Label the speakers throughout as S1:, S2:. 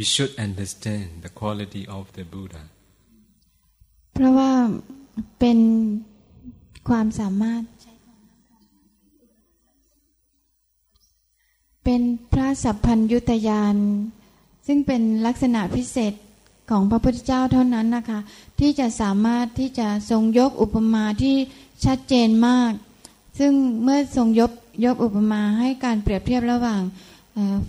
S1: we should understand the quality of the Buddha
S2: เพราะว่าเป็นความสามารถ เป็นพระสัพพัญยุตยาน ซึ่งเป็นลักษณะพิเศษของพระพุทธเจ้าเท่านั้นนะคะ ที่จะสามารถที่จะทรงยกอุปมาที่ชัดเจนมาก ซึ่งเมื่อทรงยกยกอุปมาให้การเปรียบเทียบระหว่าง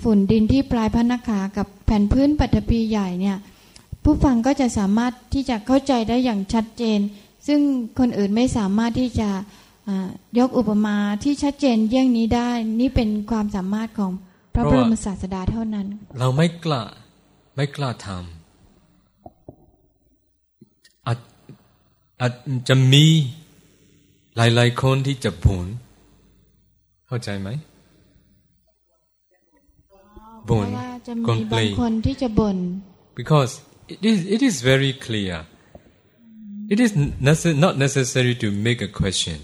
S2: ฝุ่นดินที่ปลายพระนักขากับแผ่นพื้นปัตภีใหญ่เนี่ยผู้ฟังก็จะสามารถที่จะเข้าใจได้อย่างชัดเจน ซึ่งคนอื่นไม่สามารถที่จะยกอุปมาที่ชัดเจนเยี่ยงนี้ได้ นี่เป็นความสามารถของพระบรมศาสดาเท่านั้น
S1: เราไม่กล้าไม่กล้าทำอาจอาจจะมีหลายๆคนที่จะบ่นเข้าใจไหม บ่น
S2: คนบางคนที่จะบ่น
S1: because it is it is very clear it is not necessary to make a question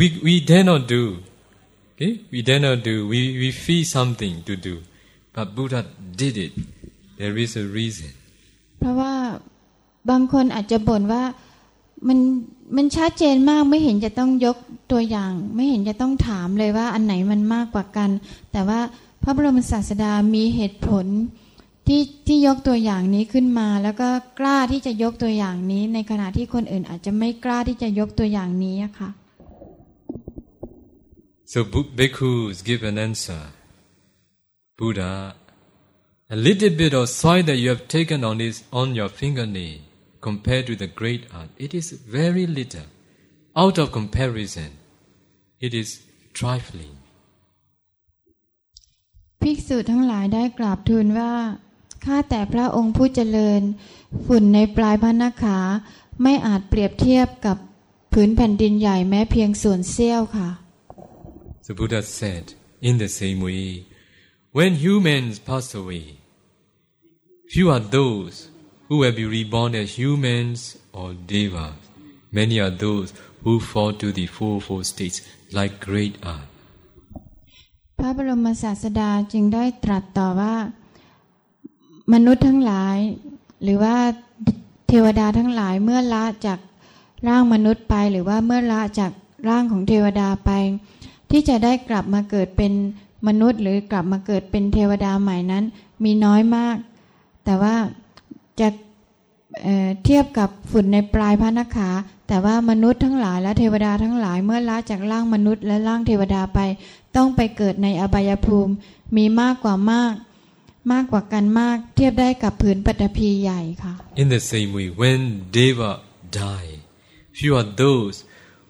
S1: we we dare not do okay we dare not do we we feel something to do but Buddha did it there is a reason
S2: เพราะว่าบางคนอาจจะบ่นว่ามันมันชัดเจนมากไม่เห็นจะต้องยกตัวอย่าง ไม่เห็นจะต้องถามเลยว่าอันไหนมันมากกว่ากัน แต่ว่าพ ระบรมศาสดามีเหตุผลที่ที่ยกตัวอย่างนี้ขึ้นมา แล้วก็กล้าที่จะยกตัวอย่างนี้ ในขณะที่คนอื่นอาจจะไม่กล้าที่จะยกตัวอย่างนี้ค่ะ
S1: so bhikkhus give an answer Buddha a little bit of soil that you have taken on is on your fingernail compared to the great art it is very little out of comparison it is trifling
S2: ภิกษุทั้งหลายได้กราบทูลว่า ข้าแต่พระองค์ผู้เจริญ ฝุ่นในปลายพระนักขา ไม่อาจเปรียบเทียบกับผืนแผ่นดินใหญ่แม้เพียงส่วนเสี้ยวค่ะ
S1: The Buddha said in the same way when humans pass away few are those who will be reborn as humans or devas many are those who fall to the fourfold states like great art
S2: พระบรมศาสดาจึงได้ตรัสต่อว่า มนุษย์ทั้งหลาย หรือว่าเทวดาทั้งหลายเมื่อละจากร่างมนุษย์ไป หรือว่าเมื่อละจากร่างของเทวดาไป ที่จะได้กลับมาเกิดเป็นมนุษย์ หรือกลับมาเกิดเป็นเทวดาใหม่นั้น มีน้อยมาก แต่ว่าจะ เเทียบกับฝุ่นในปลายพระนักขา แต่ว่ามนุษย์ทั้งหลายและเทวดาทั้งหลายเมื่อละจากร่างมนุษย์และร่างเทวดาไป ต้องไปเกิดในอบายภูมิมีมากกว่ามาก มากกว่ากันมากเทียบได้กับผืนปฐพีใหญ่ค่ะ
S1: In the same way when Deva die few are those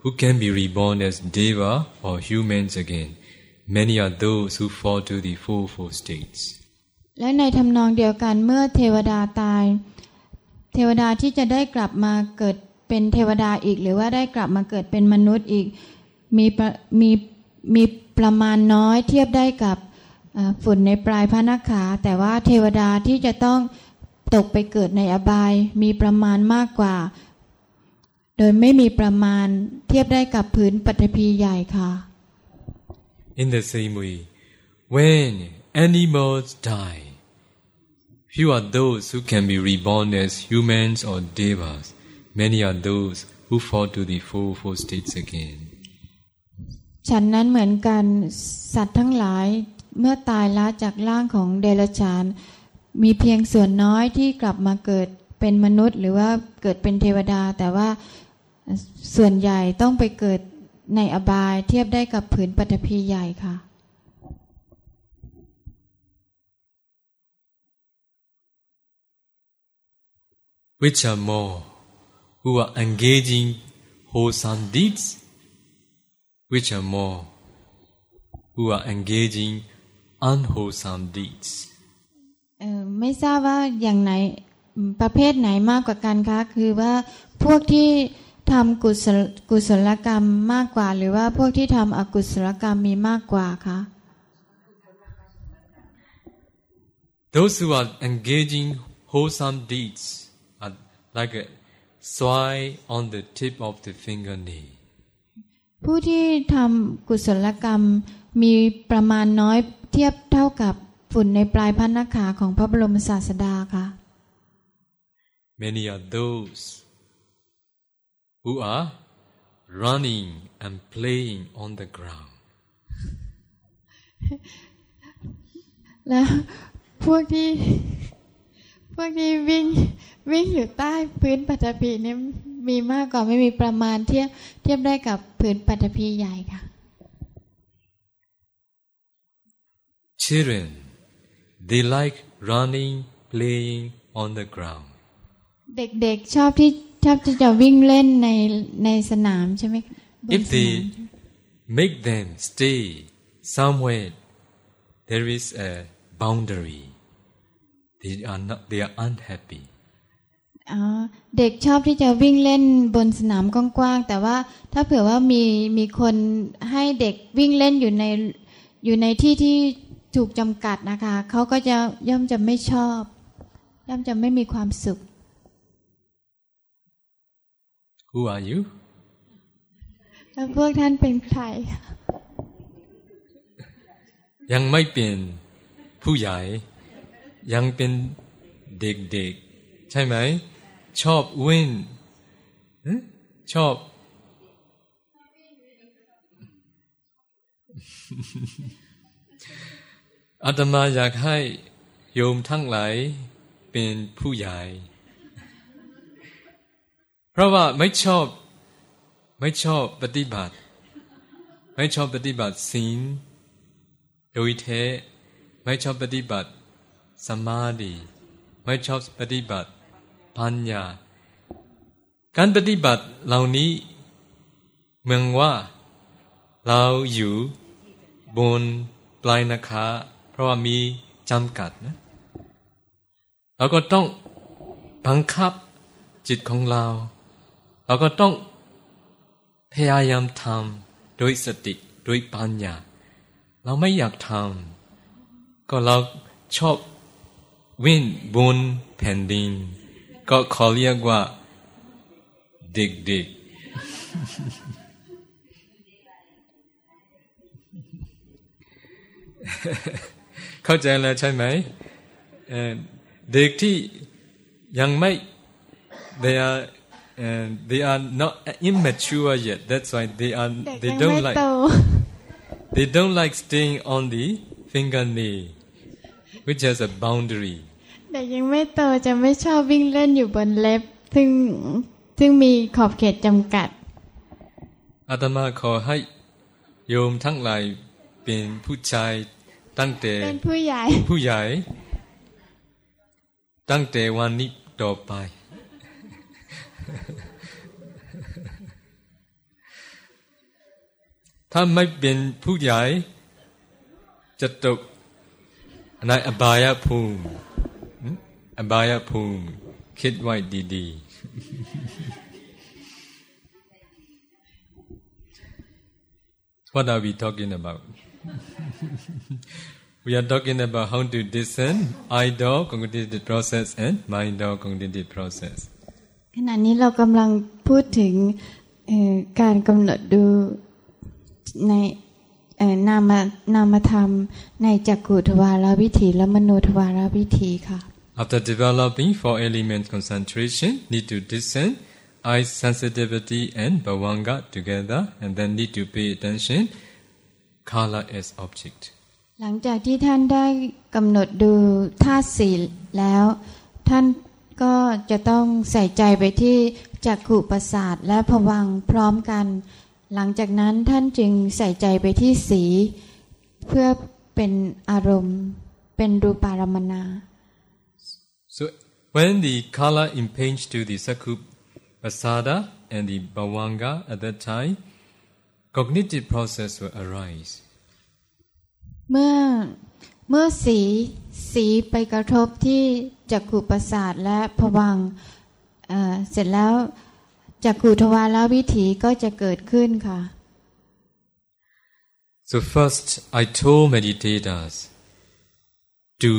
S1: who can be reborn as Deva or humans again many are those who fall to the fourfold states
S2: และในทำนองเดียวกันเมื่อเทวดาตาย เทวดาที่จะได้กลับมาเกิดเป็นเทวดาอีก หรือว่าได้กลับมาเกิดเป็นมนุษย์อีก มีมีมีประมาณน้อยเทียบได้กับฝุ่นในปลายพระนักขา แต่ว่าเทวดาที่จะต้องตกไปเกิดในอบาย มีประมาณมากกว่า โดยไม่มีประมาณเทียบได้กับผืนปฐพีใหญ่ค่ะ
S1: In the same way when animals die few are those who can be reborn as humans or devas many are those who fall to the fourfold states again
S2: ฉันนั้นเหมือนกันสัตว์ทั้งหลายเมื่อตายละจากร่างของเดรัจฉาน มีเพียงส่วนน้อยที่กลับมาเกิดเป็นมนุษย์ หรือว่าเกิดเป็นเทวดา แต่ว่าส่วนใหญ่ต้องไปเกิดในอบายเทียบได้กับผืนปฐพีใหญ่ค่ะ
S1: Which are more who are engaging wholesome deeds, which are more who are engaging unwholesome deeds.
S2: ไม่ทราบว่าอย่างไหนประเภทไหนมากกว่ากันคะคือว่าพวกที่ทำกุศลกุศลกรรมมากกว่า หรือว่าพวกที่ทำอกุศลกรรมมีมากกว่าคะ
S1: Those who are engaging wholesome deeds are like a soil on the tip of the fingernail
S2: ผู้ที่ทำกุศลกรรมมีประมาณน้อยเทียบเท่ากับฝุ่นในปลายพระนักขาของพระบรมศาสดาค่ะ
S1: Many are those who are running and playing on the ground.
S2: แล้วพวกที่ พวกที่วิ่งวิ่งอยู่ใต้พื้นปัตภีนี่มีมากกว่าไม่มีประมาณเทียบเทียบได้กับพื้นปัตภีใหญ่ค่ะ
S1: Children, they like running, playing on the ground.
S2: เด็กๆชอบที่ชอบที่จะวิ่งเล่นในในสนามใช่ไหมคะบน
S1: If
S2: สนาม
S1: they make them stay somewhere, there is a boundary. They are not. They are unhappy.
S2: อ๋อเด็กชอบที่จะวิ่งเล่นบนสนามกว้างๆแต่ว่าถ้าเผื่อว่ามีมีคนให้เด็กวิ่งเล่นอยู่ในอยู่ในที่ที่ถูกจำกัดนะคะเขาก็จะย่อมจะไม่ชอบ ย่อมจะไม่มีความสุข
S1: Who are you?
S2: แล้วพวกท่านเป็นใครคะ
S1: ยังไม่เป็นผู้ใหญ่ ยังเป็นเด็กๆ ใช่ไหม ชอบวิ่งชอบ อาตมาอยากให้โยมทั้งหลายเป็นผู้ใหญ่ เพราะว่าไม่ชอบ ไม่ชอบปฏิบัติ ไม่ชอบปฏิบัติศีลโดยแท้ไม่ชอบปฏิบัติ สมาธิไม่ชอบปฏิบัติ ปัญญา การปฏิบัติเหล่านี้เมืองว่า เราอยู่บนปลายนะคะเพราะว่ามีจำกัดนะเราก็ต้องบังคับจิตของเรา เราก็ต้องพยายามทำโดยสติโดยปัญญา เราไม่อยากทำก็เราชอบ วิ่งบนแผ่นดิน ก็ขอเรียกว่าเด็กๆ เข้าใจแล้วใช่ไหมเอ่อเด็กที่ยังไม่ they are uh, they are not immature yet that's why they are
S2: เด็ก
S1: they
S2: ยัง
S1: don't
S2: ไม่
S1: like
S2: โต
S1: They don't like staying on the fingernail, which has a boundary.
S2: เด็กยังไม่โตจะไม่ชอบวิ่งเล่นอยู่บนเล็บ ซึ่งซึ่งมีขอบเขตจำกัด
S1: อาตมาขอให้โยมทั้งหลายเป็นผู้ชายตั้งแต่
S2: เป็นผู้ใหญ่
S1: ผู้ใหญ่ ตั้งแต่วันนี้ต่อไป ถ้าไม่เป็นผู้ใหญ่จะตกในอบายภูมิ อบายภูมิ คิดไว้ดีๆ What are we talking about? we are talking about how to discern idle cognitive process and mindful cognitive process.
S2: ขณะนี้เรากำลังพูดถึงการกำหนดดูในนามนามธรรมในจักขุทวารวิถีและมโนทวารวิถีค่ะ
S1: After developing four element concentration, need to discern eye sensitivity and bhavanga together, and then need to pay attention color as object.
S2: หลังจากที่ท่านได้กำหนดดูธาตุสีแล้ว ท่านก็จะต้องใส่ใจไปที่จักขุประสาทและผวังพร้อมกัน หลังจากนั้นท่านจึงใส่ใจไปที่สี เพื่อเป็นอารมณ์ เป็นรูปารมณา
S1: So when the color impinge to the sakhu pasada and the bhavanga at that time, cognitive process will arise.
S2: เมื่อเมื่อสีสีไปกระทบที่จักขุประสาทและผวังค์เอ่อเสร็จแล้วจักขุทวารวิถีก็จะเกิดขึ้นค่ะ
S1: So first, I told meditators to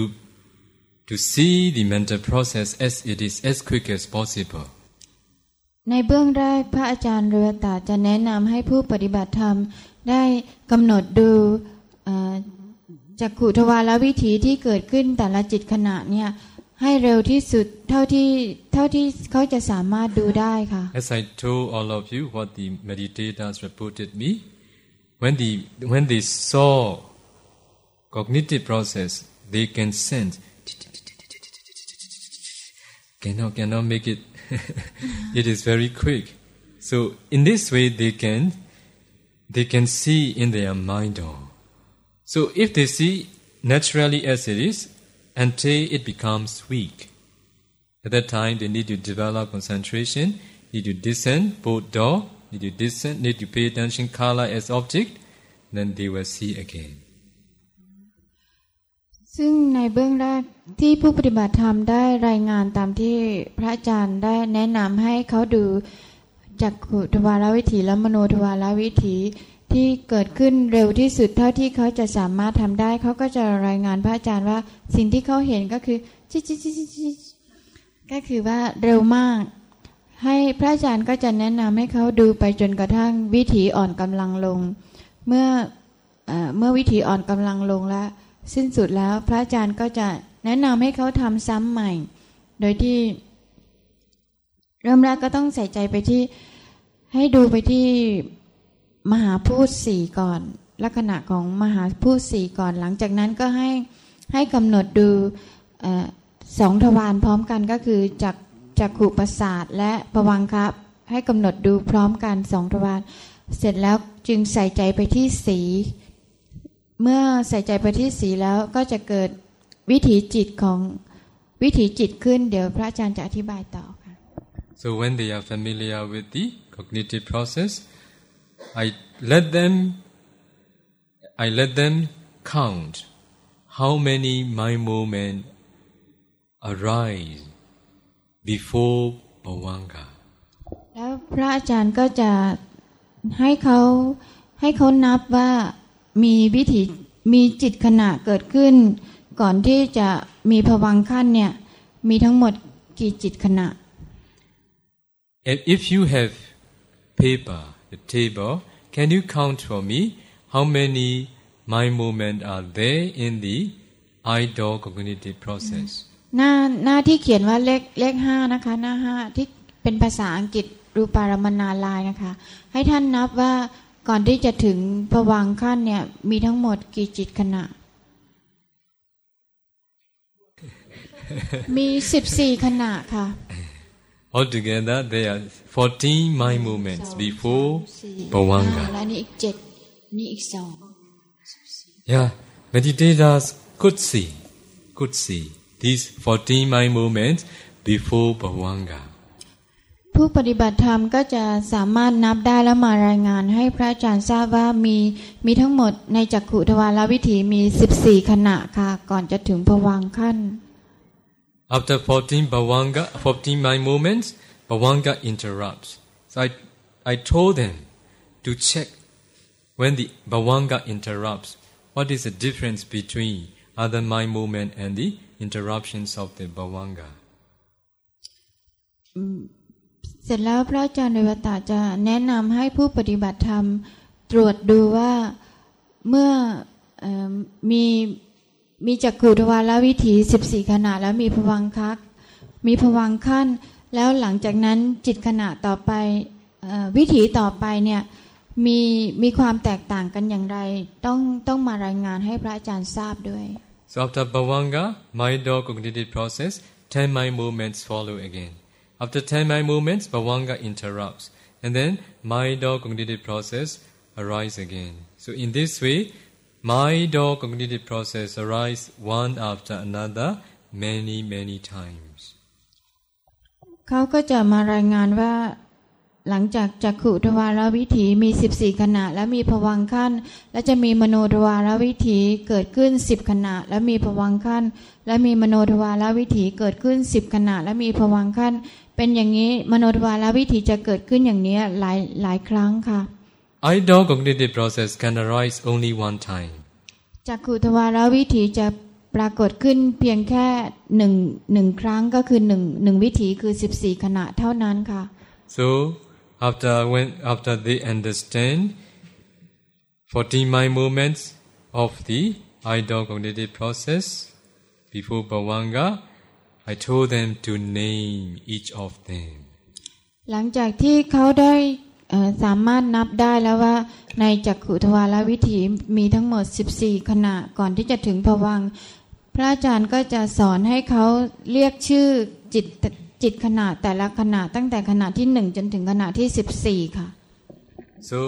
S1: to see the mental process as it is as quick as possible.
S2: ในเบื้องแรกพระอาจารย์เรือตาจะแนะนำให้ผู้ปฏิบัติธรรม ได้กำหนดดูเอ่อจักขุทวารวิถีที่เกิดขึ้นแต่ละจิตขณะเนี่ยให้เร็วที่สุดเท่าที่เท่าที่เขาจะสามารถดูได้ค่ะ
S1: As I told all of you what the meditators reported me, when the when they saw cognitive process, they can sense. Cannot cannot make it. it is very quick. So in this way, they can they can see in their mind. all. So if they see naturally as it is, until it becomes weak. At that time, they need to develop concentration, need to discern both door, need to discern, need to pay attention color as object, then they will see again.
S2: ซึ่งในเบื้องแรกที่ผู้ปฏิบัติธรรมได้รายงานตามที่พระอาจารย์ได้แนะนำให้เขาดูจากขุทวารวิถีและมโนทวารวิถีที่เกิดขึ้นเร็วที่สุดเท่าที่เขาจะสามารถทำได้ เขาก็จะรายงานพระอาจารย์ว่าสิ่งที่เขาเห็นก็คือจิจิจิจิจิก็คือว่าเร็วมาก ให้พระอาจารย์ก็จะแนะนำให้เขาดูไปจนกระทั่งวิถีอ่อนกำลังลง เมื่อเอ่อเมื่อวิถีอ่อนกำลังลงแล้ว สิ้นสุดแล้วพระอาจารย์ก็จะแนะนำให้เขาทำซ้ำใหม่ โดยที่ เริ่มแรกก็ต้องใส่ใจไปที่ให้ดูไปที่มหาพูดสี่ก่อน ลักษณะของมหาพูดสี่ก่อน หลังจากนั้นก็ให้ให้กำหนดดูอสองทวารพร้อมกันก็คือจากจากขูประสาทและประวังครับให้กำหนดดูพร้อมกันสองทวารเสร็จแล้วจึงใส่ใจไปที่สี เมื่อใส่ใจไปที่สีแล้วก็จะเกิดวิถีจิตของวิถีจิตขึ้น เดี๋ยวพระอาจารย์จะอธิบายต่อค่ะ
S1: So when they are familiar with the cognitive process, I let them I let them count how many mind movement arise before bhavanga.
S2: แล้วพระอาจารย์ก็จะให้เขาให้เขานับว่า มีวิถีมีจิตขณะเกิดขึ้น ก่อนที่จะมีภวังค์ขั้นเนี่ยมีทั้งหมดกี่จิตขณะ
S1: And if you have paper, a table, can you count for me how many mind movement are there in the idle cognitive process?
S2: หน้าหน้าที่เขียนว่าเลขเลขห้านะคะหน้าห้าที่เป็นภาษาอังกฤษรูปารมนาลายนะคะ ให้ท่านนับว่า ก่อนที่จะถึงภวังค์ขั้นเนี่ย มีทั้งหมดกี่จิตขณะ มีสิบสี่ขณะค่ะ
S1: Altogether, there are 14 mind movements before
S2: สี่
S1: Bhavanga.
S2: อ่าและนี่อีกเจ็ดนี่อีกสอง
S1: Yeah, meditators could see, could see these 14 mind movements before Bhavanga.
S2: ผู้ปฏิบัติธรรมก็จะสามารถนับได้และมารายงานให้พระอาจารย์ทราบว่ามีมีทั้งหมดในจักขุทวารวิถีมี 14 ขณะค่ะ ก่อนจะถึงภวังค์ขั้น
S1: After 14 Bhavanga, 14 mind movements, Bhavanga interrupts. So I, I told them to check when the Bhavanga interrupts, what is the difference between other mind movement and the interruptions of the Bhavanga.
S2: เสร็จแล้วพระอาจารย์เดวตาจะแนะนำให้ผู้ปฏิบัติธรรม ตรวจดูว่าเมื่ออมีมีจักขุทวารวิถี 14 ขณะแล้วมีภวังคักมีภวังขั้น แล้วหลังจากนั้นจิตขณะต่อไปอวิถีต่อไปเนี่ยมีมีความแตกต่างกันอย่างไร ต้องต้องมารายงานให้พระอาจารย์ทราบด้วย
S1: So after Bhavanga, mind or cognitive process, 10 mind movements follow again. After 10 mind movements, Bhavanga interrupts. And then mind or cognitive process arise again. So in this way, mind or cognitive process arise one after another many, many times.
S2: เขาก็จะมารายงานว่าหลังจากจักขุทวารวิถีมี 14 ขณะ และมีภวังขั้น และจะมีมโนทวารวิถีเกิดขึ้น 10 ขณะ และมีภวังขั้น และมีมโนทวารวิถีเกิดขึ้น 10 ขณะ และมีภวังขั้น เป็นอย่างนี้มโนทวารวิถีจะเกิดขึ้นอย่างนี้หลายหลายครั้งค่ะ
S1: Idle cognitive process can arise only one time.
S2: จักขุทวารวิถีจะปรากฏขึ้นเพียงแค่หนึ่งหนึ่งครั้งก็คือหนึ่งหนึ่งวิถีคือ14ขณะเท่านั้นค่ะ
S1: So after when after they understand 14 mind movements of the idle cognitive process before bhavanga, I told them to name each of them.
S2: หลังจากที่เขาได้เอ่อสามารถนับได้แล้วว่า ในจักขุทวารวิถีมีทั้งหมด 14 ขณะก่อนที่จะถึงภวังค์พระอาจารย์ก็จะสอนให้เขาเรียกชื่อจิตจิตขณะแต่ละขณะตั้งแต่ขณะที่หนึ่งจนถึงขณะที่14ค่ะ
S1: So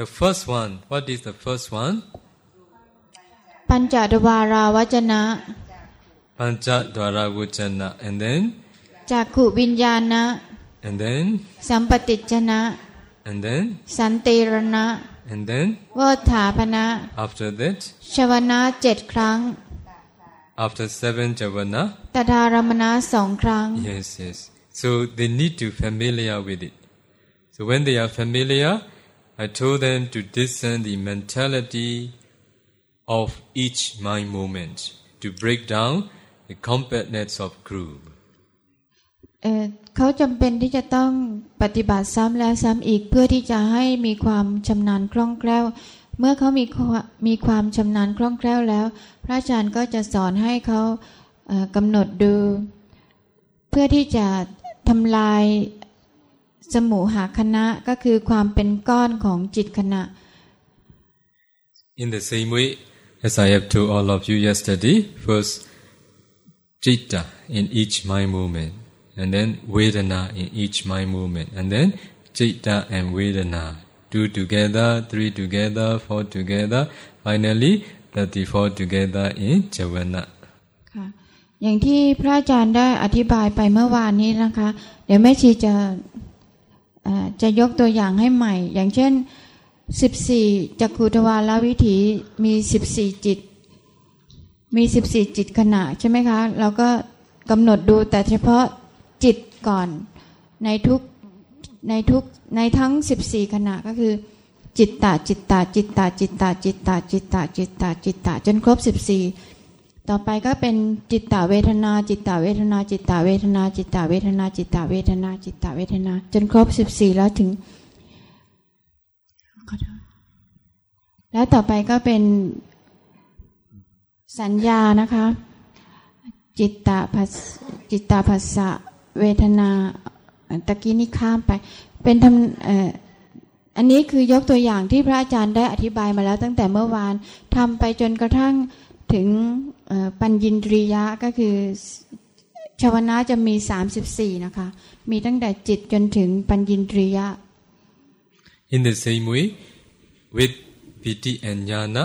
S1: the first one, what is the first one?
S2: ปัญจทวาราวจนะ
S1: Panchadwara Gochana. And then?
S2: Chaku Vijnana.
S1: And then?
S2: sampatichana
S1: And then?
S2: Santirana.
S1: And then?
S2: Vathapana.
S1: After that?
S2: Shavana 7
S1: After seven Javana?
S2: Tadaramana 2
S1: Yes, yes. So they need to familiar with it. So when they are familiar, I told them to discern the mentality of each mind moment to break down the compactness of group.
S2: เอ่อเขาจำเป็นที่จะต้องปฏิบัติซ้ำแล้วซ้ำอีกเพื่อที่จะให้มีความชำนาญคล่องแคล่ว เมื่อเขามีความมีความชำนาญคล่องแคล่วแล้ว พระอาจารย์ก็จะสอนให้เขาเอ่อกำหนดดู เพื่อที่จะทำลายสมุหคณะก็คือความเป็นก้อนของจิตคณะ
S1: In the same way, as I have told all of you yesterday, first citta in each mind movement, and then vedana in each mind movement, and then citta and vedana, two together, three together, four together, finally 34 together in javana.
S2: ค่ะ อย่างที่พระอาจารย์ได้อธิบายไปเมื่อวานนี้นะคะ เดี๋ยวแม่ชีจะจะยกตัวอย่างให้ใหม่ อย่างเช่น 14จักขุทวารวิถีมี 14 จิต มี14จิตขณะใช่ไหมคะเราก็กำหนดดูแต่เฉพาะจิตก่อนในทุกในทุกในทั้ง14ขณะก็คือ จิตตาจิตตาจิตตาจิตตาจิตตาจิตตาจิตตาจิตตาจนครบ14ต่อไปก็เป็นจิตตาเวทนา จิตตาเวทนา จิตตาเวทนา จิตตาเวทนา จิตตาเวทนา จิตตาเวทนา จนครบ14แล้วถึงแล้วต่อไปก็เป็น สัญญานะคะ จิตตาภัสจิตตาภัสสะเวทนาตะกี้นี่ข้ามไป เป็นทำอันนี้คือยกตัวอย่างที่พระอาจารย์ได้อธิบายมาแล้วตั้งแต่เมื่อวานทำไปจนกระทั่งถึงปัญญินตรียะก็คือชาวนะจะมี 34 นะคะ มีตั้งแต่จิตจนถึงปัญญินตรียะ
S1: In the same way, with piti and jnana,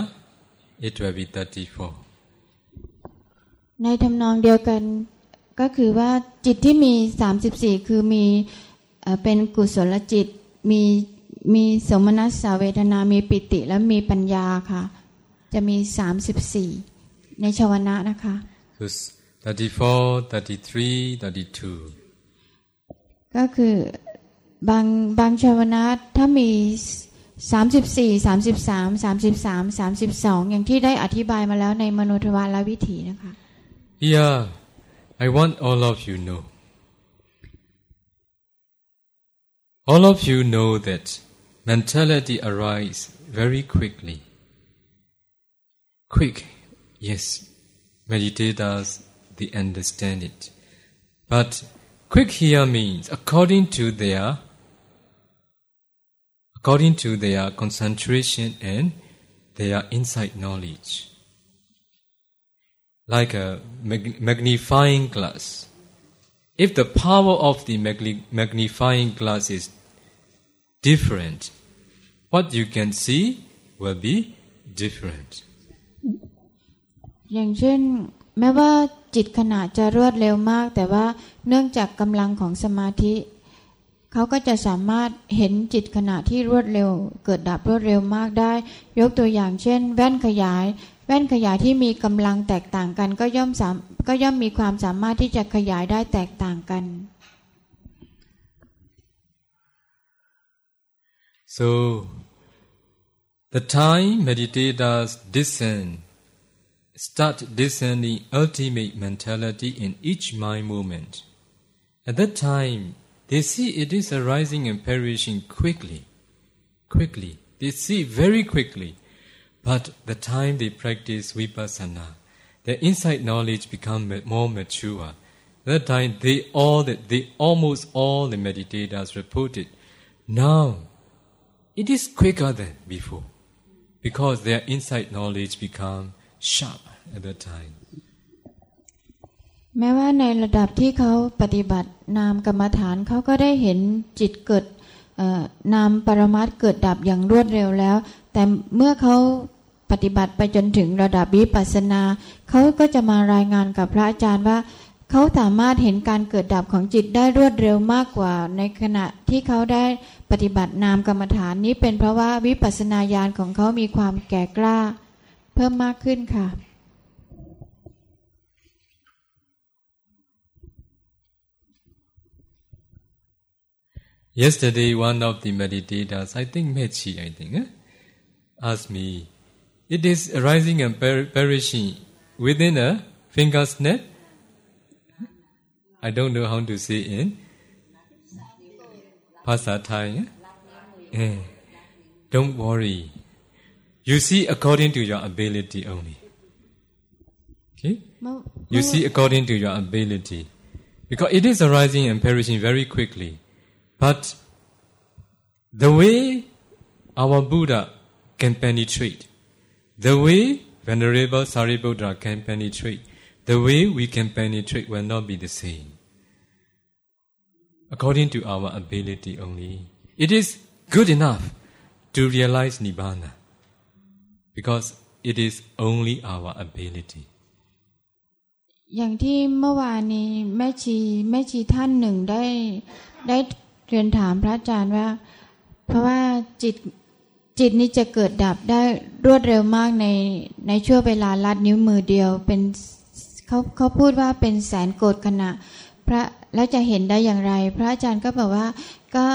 S1: it will be 34.
S2: ในทำนองเดียวกันก็คือว่าจิตที่มี 34 คือมีเอ่อเป็นกุศลจิตมีมีสมนัสสาเวทนา มีปิติ และมีปัญญาค่ะ จะมี 34 ในชาวนะนะคะ
S1: So s- 34, 33, 32.
S2: ก็คือบางบางชาวนะถ้ามี 34 33 33 32 อย่างที่ได้อธิบายมาแล้วในมโนทวารวิถีนะคะ
S1: Yeah, I want all of you know. All of you know that mentality arises very quickly. Quick, yes, meditators, they understand it. But quick here means according to their according to their concentration and their insight knowledge like a mag- magnifying glass. If the power of the magni- magnifying glass is different, what you can see will be different.
S2: อย่างเช่นแม้ว่าจิตขณะจะรวดเร็วมาก แต่ว่าเนื่องจากกำลังของสมาธิ เขาก็จะสามารถเห็นจิตขณะที่รวดเร็ว เกิดดับรวดเร็วมากได้ ยกตัวอย่างเช่น แว่นขยาย แว่นขยายที่มีกำลังแตกต่างกันก็ย่อมสามก็ย่อมมีความสามารถที่จะขยายได้แตกต่างกัน
S1: So, the time meditators discern, start discerning ultimate mentality in each mind moment At that time, they see it is arising and perishing quickly, quickly. They see very quickly. But the time they practice vipassana, their insight knowledge become more mature. That time, they all, they almost all the meditators reported, now it is quicker than before, because their insight knowledge become sharp at that time.
S2: แม้ว่าในระดับที่เขาปฏิบัตินามกรรมฐานเขาก็ได้เห็นจิตเกิดนามปรมัตเกิดดับอย่างรวดเร็วแล้ว แต่เมื่อเขา ปฏิบัติไปจนถึงระดับวิปัสสนาเขาก็จะมารายงานกับพระอาจารย์ว่าเขาสามารถเห็นการเกิดดับของจิตได้รวดเร็วมากกว่า ในขณะที่เขาได้ปฏิบัตินามกรรมฐานนี้เป็นเพราะว่าวิปัสสนาญาณของเขามีความแก่กล้า เพิ่มมากขึ้นค่ะ
S1: Yesterday, one of the meditators, I think Mechi, I think, eh, asked me, it is arising and per- perishing within a finger's net. I don't know how to say in Pasa Thai. Eh, don't worry. You see according to your ability only. Okay? You see according to your ability. Because it is arising and perishing very quickly. But the way our Buddha can penetrate, the way Venerable Sariputta can penetrate, the way we can penetrate will not be the same. According to our ability only. It is good enough to realize Nibbana because it is only our ability.
S2: อย่างที่เมื่อวานนี้แม่ชีแม่ชีท่านหนึ่งได้ได้เรียนถามพระอาจารย์ว่า เพราะว่าจิต จิตนี้จะเกิดดับได้รวดเร็วมากในในช่วงเวลาลัดนิ้วมือเดียว เป็นเขาเขาพูดว่าเป็นแสนโกดขณะ พระแล้วจะเห็นได้อย่างไร พระอาจารย์ก็บอกว่าก็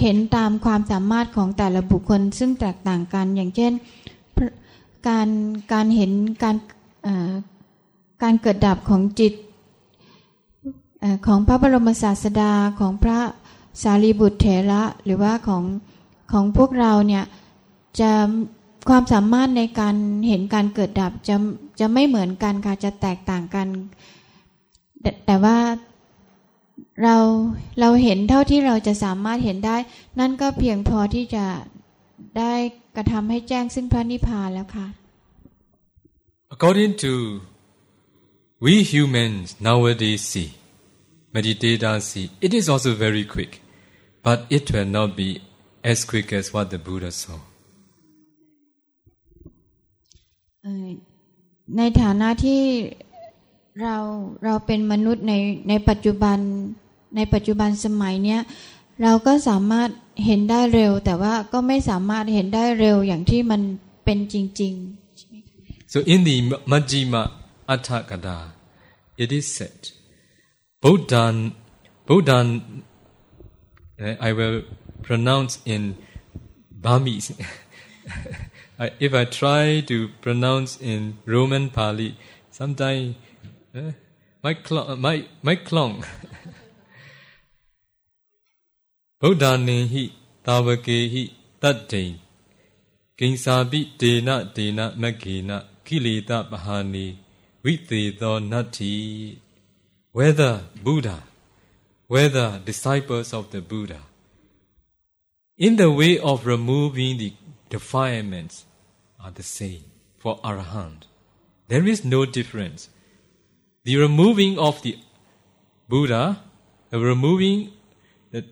S2: เห็นตามความสามารถของแต่ละบุคคลซึ่งแตกต่างกันอย่างเช่นการการเห็นการการเกิดดับของจิตของพระบรมศาสดาของพระสารีบุตรเถระหรือว่าของ ของพวกเราเนี่ยจะความสามารถในการเห็นการเกิดดับจะจะไม่เหมือนกันค่ะจะแตกต่างกันแต่ว่าเราเราเห็นเท่าที่เราจะสามารถเห็นได้ นั่นก็เพียงพอที่จะได้กระทำให้แจ้งซึ่งพระนิพพานแล้วค่ะ
S1: According to we humans nowadays see meditators see, it is also very quick, but it will not be as quick as what the Buddha saw.
S2: ในฐานะที่เราเราเป็นมนุษย์ในในปัจจุบันในปัจจุบันสมัยเนี้ยเราก็สามารถเห็นได้เร็ว แต่ว่าก็ไม่สามารถเห็นได้เร็วอย่างที่มันเป็นจริง
S1: ๆ so in the Majjhima Atthakada it is said Buddhan, Buddhan, uh, I will pronounce in Burmese. if I try to pronounce in Roman Pali, sometimes uh, my clong, my my clong. Buddhane hi tavake hi tatte kinsabi dena dena makena kileta bahani vitedo nati whether Buddha, whether disciples of the Buddha, in the way of removing the defilements are the same for Arahant. There is no difference. The removing of the Buddha, the removing the,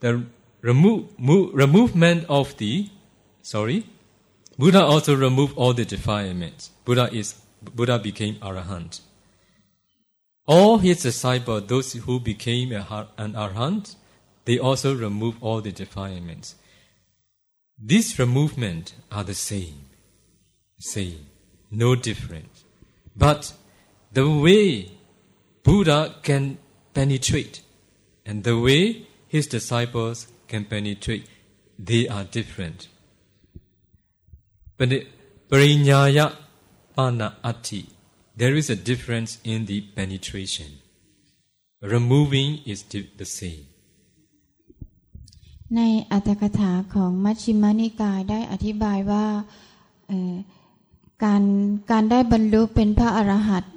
S1: the remo- mo- removement of the sorry, Buddha also removed all the defilements. Buddha is Buddha became Arahant. All his disciples, those who became an arhat, they also remove all the defilements. These removement are the same, same, no different. But the way Buddha can penetrate and the way his disciples can penetrate, they are different. But the Parinyaya Pana Ati there is a difference in the penetration. Removing is the same.
S2: ในอัตถกถาของมัชฌิมานิกายได้อธิบายว่าการการได้บรรลุเป็นพระอรหันต์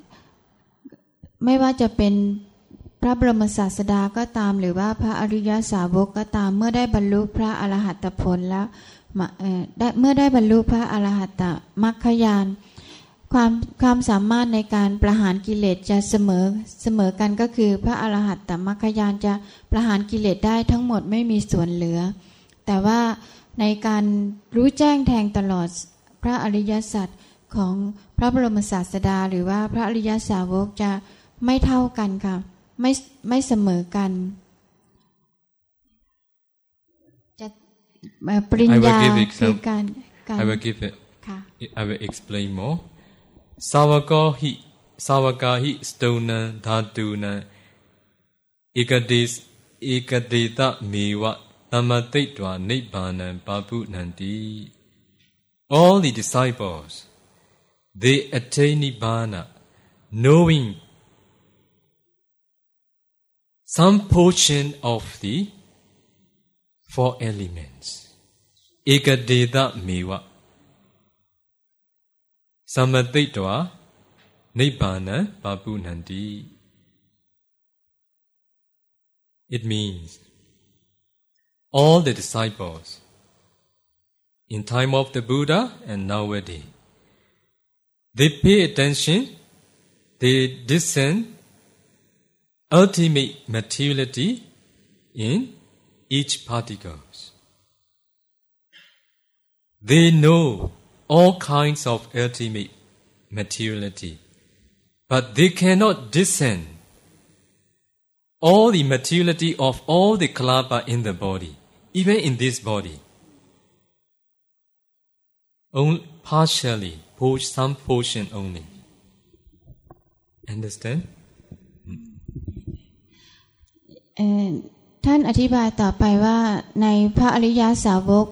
S2: ไม่ว่าจะเป็นพระบรมศาสดาก็ตาม หรือว่าพระอริยสาวกก็ตามเมื่อได้บรรลุพระอรหัตผลแล้วเมื่อได้บรรลุพระอรหัตตมรรคญาณ ความความสามารถในการประหารกิเลสจะเสมอเสมอกันก็คือ พระอรหัตตมรรคญาณจะประหารกิเลสได้ทั้งหมดไม่มีส่วนเหลือ แต่ว่าในการรู้แจ้งแทงตลอดพระอริยสัจของพระบรมศาสดา หรือว่าพระอริยสาวกจะไม่เท่ากันค่ะไม่ไม่เสมอกันจะเอ่อปริญญา
S1: I will give
S2: คือ
S1: example.
S2: การการ
S1: I will give it
S2: ค่ะ
S1: I will explain more. Savakahi, Savakahi, Stona, Tatuna, Ikadis, Ikadita, Miwa, Namatitwa, Nibbana, Babu Nandi. All the disciples, they attain Nibbana, knowing some portion of the four elements. Ikadita, Miwa. သမတိတ်တောနိဗ္ဗာနံပါပုနန္တိ It means all the disciples in time of the Buddha and nowadays they pay attention they discern ultimate materiality in each particles they know all kinds of ultimate materiality, but they cannot discern all the materiality of all the kalapa in the body, even in this body. Only partially, some portion only. Understand?
S2: เอ่อท่านอธิบายต่อไปว่าในพระอริยสาวก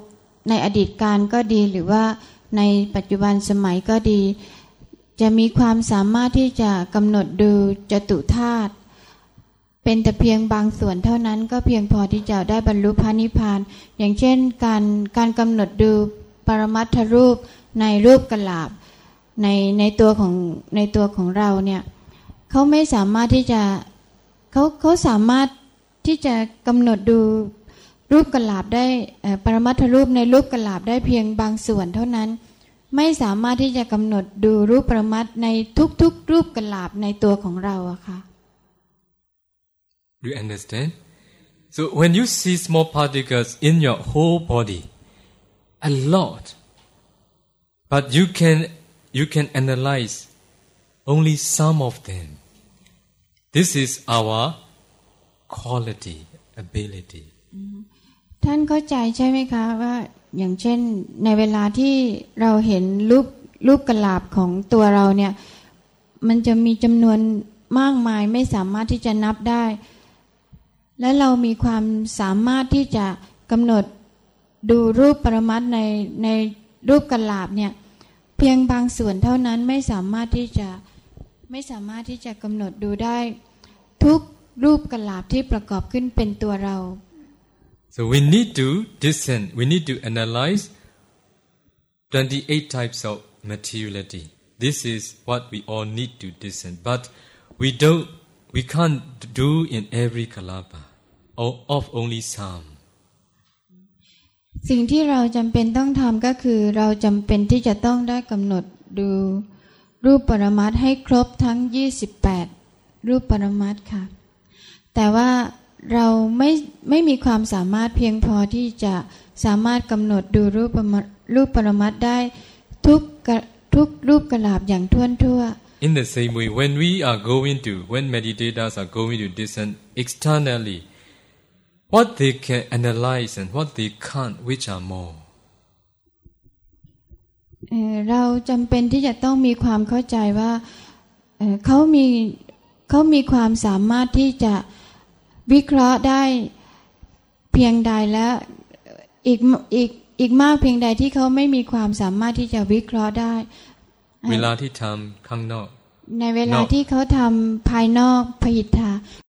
S2: ในอดีตการก็ดีหรือว่า ในปัจจุบันสมัยก็ดี จะมีความสามารถที่จะกำหนดดูจตุธาตุเป็นแต่เพียงบางส่วนเท่านั้นก็เพียงพอที่จะได้บรรลุพระนิพพาน อย่างเช่นการการกำหนดดูปรมัตถรูปในรูปกลาบในในตัวของในตัวของเราเนี่ยเขาไม่สามารถที่จะเขาเขาสามารถที่จะกำหนดดู รูปกลาบได้ปรมัตถรูปในรูปกลาบได้เพียงบางส่วนเท่านั้น ไม่สามารถที่จะกำหนดดูรูปปรมัตในทุกๆ รูปกลาบในตัวของเราอะค่ะ
S1: Do you understand? So when you see small particles in your whole body, a lot, but you can you can analyze only some of them. This is our quality, ability.
S2: ท่านเข้าใจใช่ไหมคะว่าอย่างเช่นในเวลาที่เราเห็นรูปรูปกลาบของตัวเราเนี่ยมันจะมีจำนวนมากมายไม่สามารถที่จะนับได้ และเรามีความสามารถที่จะกำหนดดูรูปปรมัตในในรูปกลาบเนี่ยเพียงบางส่วนเท่านั้นไม่สามารถที่จะไม่สามารถที่จะกำหนดดูได้ ทุกรูปกลาบที่ประกอบขึ้นเป็นตัวเรา
S1: So we need to discern, we need to analyze 28 types of materiality. This is what we all need to discern. But we don't, we can't do in every kalapa, or of only some.
S2: สิ่งที่เราจำเป็นต้องทำก็คือเราจำเป็นที่จะต้องได้กำหนดดูรูปปรมัตถ์ให้ครบทั้ง 28 รูปปรมัตถ์ค่ะ แต่ว่า เราไม่ไม่มีความสามารถเพียงพอที่จะสามารถกำหนดดูรูปปรมัตถ์รูปปรมัตถ์ได้ทุกกะทุกรูปกลาบอย่างท่วนทั่ว
S1: In the same way, when we are going to, when meditators are going to discern externally, what they can analyze and what they can't, which are more?
S2: เอ่อเราจำเป็นที่จะต้องมีความเข้าใจว่าเอ่อเขามีเขามีความสามารถที่จะ วิเคราะห์ได้เพียงใดและอีกอีกอีกมากเพียงใดที่เขาไม่มีความสามารถที่จะวิเคราะห์ได้
S1: เวลาที่ทำข้างนอก
S2: ในเวลาน
S1: อก
S2: ที่เขาทำภายนอกพหิทธา